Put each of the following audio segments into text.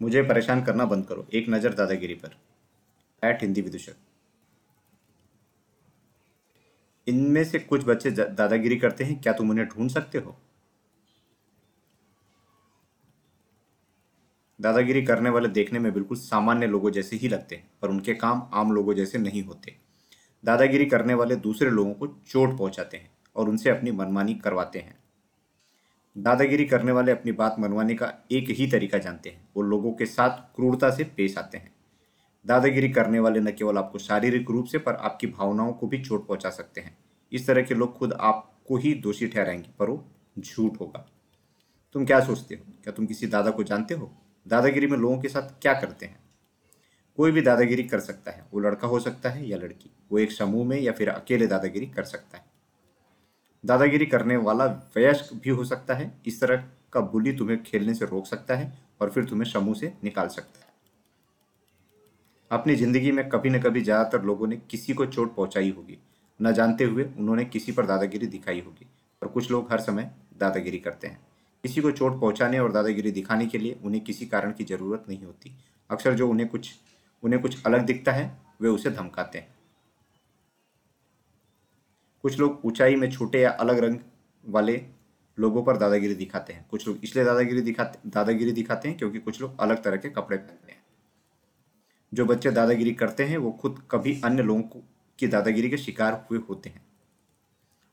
मुझे परेशान करना बंद करो। एक नज़र दादागिरी पर। एट हिंदी विदूषक। इनमें से कुछ बच्चे दादागिरी करते हैं, क्या तुम उन्हें ढूंढ सकते हो? दादागिरी करने वाले देखने में बिल्कुल सामान्य लोगों जैसे ही लगते हैं, पर उनके काम आम लोगों जैसे नहीं होते। दादागिरी करने वाले दूसरे लोगों को चोट पहुंचाते हैं और उनसे अपनी मनमानी करवाते हैं। दादागिरी करने वाले अपनी बात मनवाने का एक ही तरीका जानते हैं। वो लोगों के साथ क्रूरता से पेश आते हैं। दादागिरी करने वाले न केवल आपको शारीरिक रूप से, पर आपकी भावनाओं को भी चोट पहुँचा सकते हैं। इस तरह के लोग खुद आपको ही दोषी ठहराएँगे, पर वो झूठ होगा। तुम क्या सोचते हो? क्या तुम किसी दादा को जानते हो? दादागिरी में लोगों के साथ क्या करते हैं? कोई भी दादागिरी कर सकता है। वो लड़का हो सकता है या लड़की। वो एक समूह में या फिर अकेले दादागिरी कर सकता है। दादागिरी करने वाला वयस्क भी हो सकता है। इस तरह का बुली तुम्हें खेलने से रोक सकता है और फिर तुम्हें समूह से निकाल सकता है। अपनी ज़िंदगी में कभी न कभी ज़्यादातर लोगों ने किसी को चोट पहुंचाई होगी। न जानते हुए उन्होंने किसी पर दादागिरी दिखाई होगी। और कुछ लोग हर समय दादागिरी करते हैं। किसी को चोट पहुँचाने और दादागिरी दिखाने के लिए उन्हें किसी कारण की ज़रूरत नहीं होती। अक्सर जो उन्हें कुछ उन्हें कुछ अलग दिखता है, वे उसे धमकाते हैं। कुछ लोग ऊंचाई में छोटे या अलग रंग वाले लोगों पर दादागिरी दिखाते हैं। कुछ लोग इसलिए दादागिरी दिखाते दादागिरी दिखाते हैं क्योंकि कुछ लोग अलग तरह के कपड़े पहनते हैं। जो बच्चे दादागिरी करते हैं, वो खुद कभी अन्य लोगों की दादागिरी के शिकार हुए होते हैं।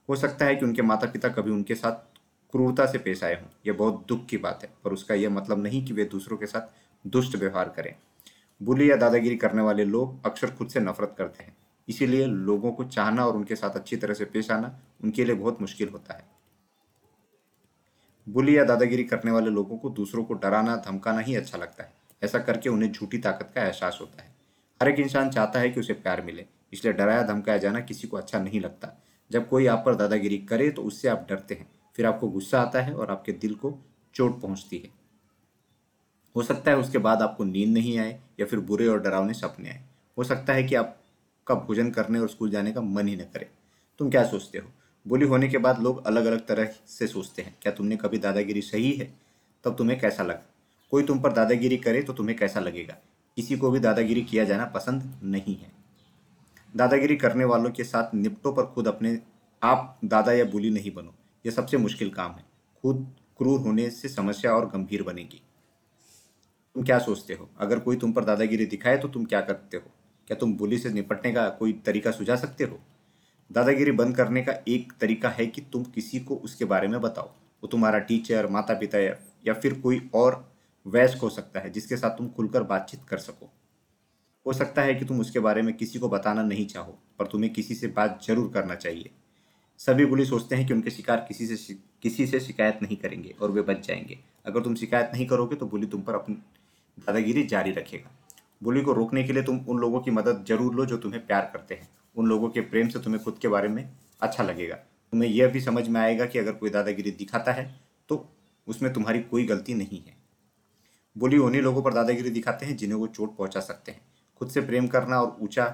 हो सकता है कि उनके माता पिता कभी उनके साथ क्रूरता से पेश आए हों। यह बहुत दुख की बात है, पर उसका यह मतलब नहीं कि वे दूसरों के साथ दुष्ट व्यवहार करें। बुली या दादागिरी करने वाले लोग अक्सर खुद से नफरत करते हैं। इसीलिए लोगों को चाहना और उनके साथ अच्छी तरह से पेश आना उनके लिए बहुत मुश्किल होता है। बुली या दादागिरी करने वाले लोगों को दूसरों को डराना, धमकाना ही अच्छा लगता है। ऐसा करके उन्हें झूठी ताकत का एहसास होता है। हर एक इंसान चाहता है कि उसे प्यार मिले, इसलिए डराया, धमकाया जाना किसी को अच्छा नहीं लगता। जब कोई आप पर दादागिरी करे तो उससे आप डरते हैं, फिर आपको गुस्सा आता है और आपके दिल को चोट पहुँचती है। हो सकता है उसके बाद आपको नींद नहीं आए या फिर बुरे और डरावने सपने आए। हो सकता है कि आपका भोजन करने और स्कूल जाने का मन ही न करे। तुम क्या सोचते हो? बोली होने के बाद लोग अलग अलग तरह से सोचते हैं, क्या तुमने कभी दादागिरी सही है? तब तुम्हें कैसा लगा? कोई तुम पर दादागिरी करे तो तुम्हें कैसा लगेगा? किसी को भी दादागिरी किया जाना पसंद नहीं है। दादागिरी करने वालों के साथ निपटो पर खुद अपने आप दादा या बुली नहीं बनो। यह सबसे मुश्किल काम है। खुद क्रूर होने से समस्या और गंभीर बनेगी। तुम क्या सोचते हो? अगर कोई तुम पर दादागिरी दिखाए तो तुम क्या करते हो? क्या तुम बुली से निपटने का कोई तरीका सुझा सकते हो? दादागिरी बंद करने का एक तरीका है कि तुम किसी को उसके बारे में बताओ। वो तुम्हारा टीचर माता पिता या, फिर कोई और वयस्क हो सकता है जिसके साथ तुम खुलकर बातचीत कर सको। हो सकता है कि तुम उसके बारे में किसी को बताना नहीं चाहो पर तुम्हें किसी से बात ज़रूर करना चाहिए। सभी बुली सोचते हैं कि उनके शिकार किसी से किसी से शिकायत नहीं करेंगे और वे बच जाएँगे। अगर तुम शिकायत नहीं करोगे तो बुली तुम पर अपनी दादागिरी जारी रखेगा। बुली को रोकने के लिए तुम उन लोगों की मदद ज़रूर लो जो तुम्हें प्यार करते हैं। उन लोगों के प्रेम से तुम्हें खुद के बारे में अच्छा लगेगा। तुम्हें यह भी समझ में आएगा कि अगर कोई दादागिरी दिखाता है तो उसमें तुम्हारी कोई गलती नहीं है। बुली उन्हीं लोगों पर दादागिरी दिखाते हैं जिन्हें वो चोट पहुँचा सकते हैं। खुद से प्रेम करना और ऊँचा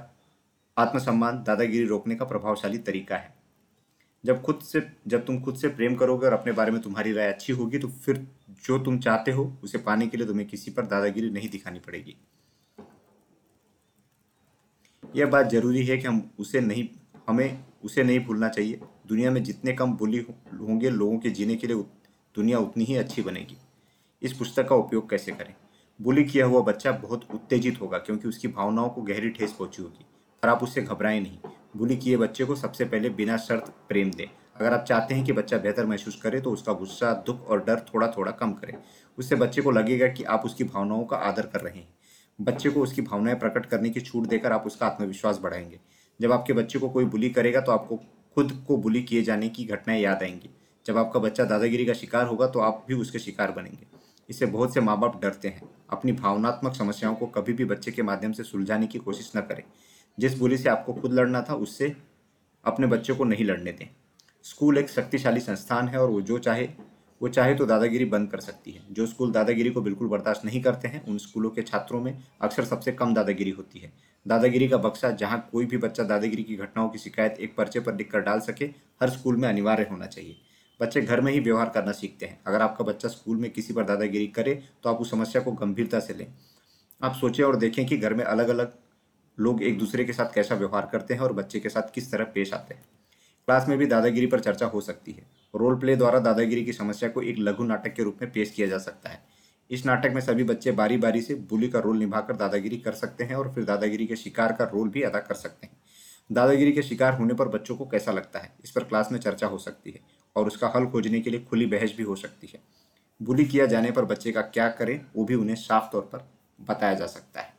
आत्मसम्मान दादागिरी रोकने का प्रभावशाली तरीका है। जब खुद से, जब तुम खुद से प्रेम करोगे और अपने बारे में तुम्हारी राय अच्छी होगी तो फिर जो तुम चाहते हो, उसे पाने के लिए तुम्हें किसी पर दादागिरी नहीं दिखानी पड़ेगी। यह बात ज़रूरी है कि हम उसे नहीं, हमें उसे नहीं भूलना चाहिए। दुनिया में जितने कम बोली होंगे लोगों के जीने के लिए दुनिया उतनी ही अच्छी बनेगी। इस पुस्तक का उपयोग कैसे करें? बुली किया हुआ बच्चा बहुत उत्तेजित होगा, क्योंकि उसकी भावनाओं को गहरी ठेस पहुँची होगी, पर आप उससे घबराएँ नहीं। बुली किए बच्चे को सबसे पहले बिना शर्त प्रेम दें। अगर आप चाहते हैं कि बच्चा बेहतर महसूस करे तो उसका गुस्सा, दुख और डर थोड़ा थोड़ा कम करें। उससे बच्चे को लगेगा कि आप उसकी भावनाओं का आदर कर रहे हैं। बच्चे को उसकी भावनाएँ प्रकट करने की छूट देकर आप उसका आत्मविश्वास बढ़ाएँगे। जब आपके बच्चे को कोई बुली करेगा तो आपको खुद को बुली किए जाने की घटनाएँ याद आएँगी। जब आपका बच्चा दादागिरी का शिकार होगा तो आप भी उसके शिकार बनेंगे। इससे बहुत से माँ बाप डरते हैं। अपनी भावनात्मक समस्याओं को कभी भी बच्चे के माध्यम से सुलझाने की कोशिश न करें। जिस बुली से आपको खुद लड़ना था, उससे अपने बच्चे को नहीं लड़ने दें। स्कूल एक शक्तिशाली संस्थान है और वो जो चाहे वो चाहे तो दादागिरी बंद कर सकती है। जो स्कूल दादागिरी को बिल्कुल बर्दाश्त नहीं करते हैं, उन स्कूलों के छात्रों में अक्सर सबसे कम दादागिरी होती है। दादागिरी का बक्सा, जहाँ कोई भी बच्चा दादागिरी की घटनाओं की शिकायत एक पर्चे पर लिखकर डाल सके, हर स्कूल में अनिवार्य होना चाहिए। बच्चे घर में ही व्यवहार करना सीखते हैं। अगर आपका बच्चा स्कूल में किसी पर दादागिरी करे तो आप उस समस्या को गंभीरता से लें। आप सोचें और देखें कि घर में अलग अलग लोग एक दूसरे के साथ कैसा व्यवहार करते हैं और बच्चे के साथ किस तरह पेश आते हैं। क्लास में भी दादागिरी पर चर्चा हो सकती है। रोल प्ले द्वारा दादागिरी की समस्या को एक लघु नाटक के रूप में पेश किया जा सकता है। इस नाटक में सभी बच्चे बारी बारी से बुली का रोल निभाकर दादागिरी कर सकते हैं और फिर दादागिरी के शिकार का रोल भी अदा कर सकते हैं। दादागिरी के शिकार होने पर बच्चों को कैसा लगता है? इस पर क्लास में चर्चा हो सकती है और उसका हल खोजने के लिए खुली बहस भी हो सकती है। बुली किया जाने पर बच्चे का क्या करें, वो भी उन्हें साफ़ तौर पर बताया जा सकता है।